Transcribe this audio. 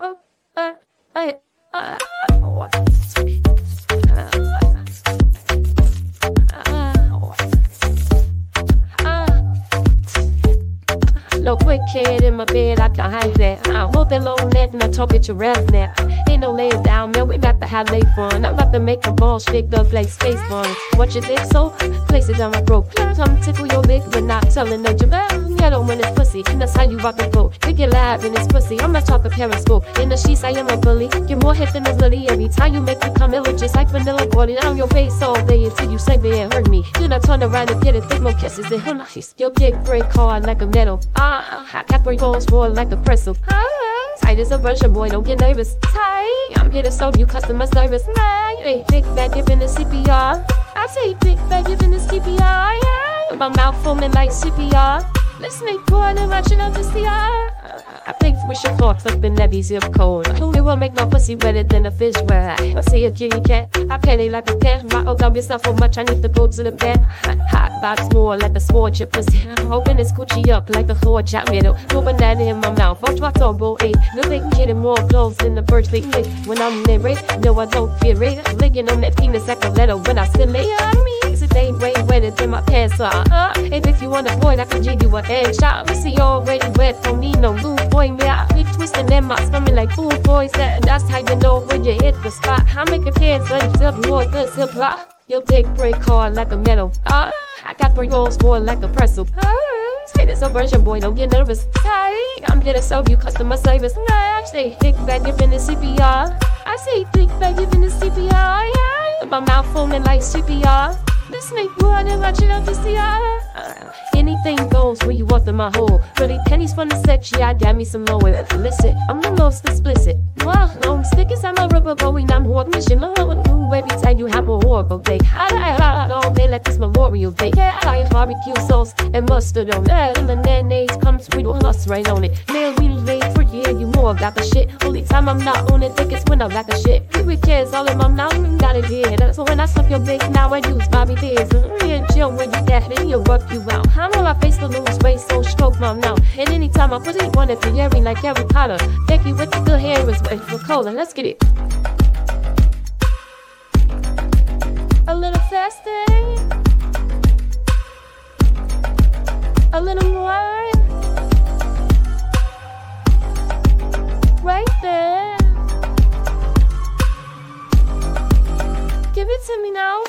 No quick kid in my bed, I can hide that. I'm hoping low net and I talk at your rest now. Ain't no laying down, man, we about to have late fun. I'm about to make a ball shake up like space fun. What you think so? Place it on my throat. Come tickle your lick, but not telling no jam. Get on when it's pussy, and that's how you rock and roll. It live in it's pussy, I'm not talking periscope. In the sheets, I am a bully. Get more hit than this lily every time you make me come ill, just like vanilla body down your face all day until you say me and hurt me. Then I turn around and get it, think more kisses and nice. Your big break hard like a metal. Ah, three balls roll like a pretzel. Ah, tight as a Russian boy, don't get nervous. Tight, I'm here to serve you customer service. Man, hey, big fat giving the CPR. I say big fat giving the CPR. Yeah. My mouth foaming like CPR. Let's make porn and watching up the CR. I think we should talk something that be zip code. It will make no pussy wetter than a fish where I see a kitty cat. I penny like a cat. My old dumb yourself so much, I need to go to the bed. Hot box more like the sword chip pussy. Open this coochie up like the floor chop middle. No banana in my mouth. Watch my eight. Look like getting more clothes than the birds they click. When I'm in race, no, I don't fear it. Licking on that penis like a letter when I lay on me. It ain't way wetter than my pants. So, uh, and if you want a boy, I can give you a head shot. Pussy already wet, don't need no blue boy. Me, I be twisting them my stomach like fool boys. That, that's how you know when you hit the spot. I make a dance until more good hip hop. Your dick break hard like a metal. Uh, I got three rolls more like a pretzel. Uh, say this version, boy, don't get nervous. Hey, I'm to serve you customer service. Nah, say thick bag giving the CPR. I say thick bag giving the CPR. Yeah, my mouth foaming like CPR. This make blood and watch it up to see uh, Anything goes when you walk in my hole. Pretty pennies from the section, I got me some more low Listen, I'm the most explicit. Wow, long stick inside my rubber going, I'm hard mission. Ooh, every time you have a horrible day. I like all day like this Memorial Day. Yeah, I like barbecue sauce and mustard on it. And the mayonnaise comes with us right on it. Nail we late for yeah, you more got the shit. Only time I'm not on it, think it's when I got the shit. People cares all in my mouth. So when I suck your dick, now I use Bobby Beers. And chill when you get it, you'll work you out. I'm on my face to lose weight, so stroke my mouth. And anytime I put it on it, you're like Harry Potter. You with the good hair is wait for cola. Let's get it. A little faster. A little. to me now?